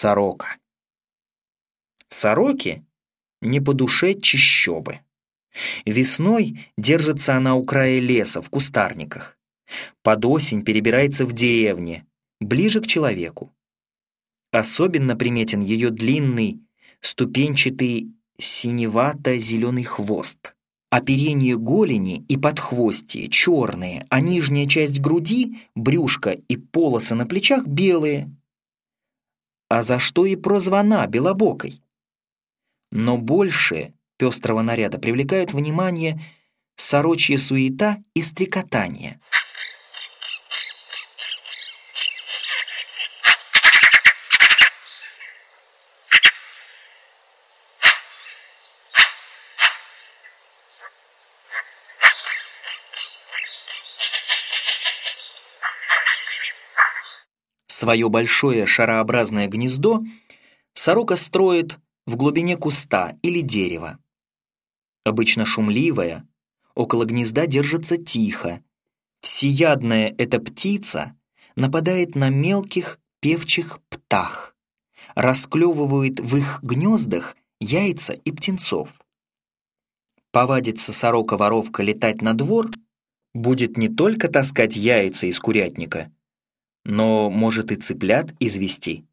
Сорока. Сороки не по душе чищобы. Весной держится она у края леса, в кустарниках. Под осень перебирается в деревне, ближе к человеку. Особенно приметен ее длинный, ступенчатый синевато-зеленый хвост. Оперение голени и подхвостие черные, а нижняя часть груди, брюшко и полосы на плечах белые. А за что и прозвана белобокой? Но больше пестрого наряда привлекают внимание сорочья суета и стрекотание — Свое большое шарообразное гнездо сорока строит в глубине куста или дерева. Обычно шумливая, около гнезда держится тихо. Всеядная эта птица нападает на мелких певчих птах, расклевывает в их гнездах яйца и птенцов. Повадится сорока-воровка летать на двор, будет не только таскать яйца из курятника, но может и цыплят извести.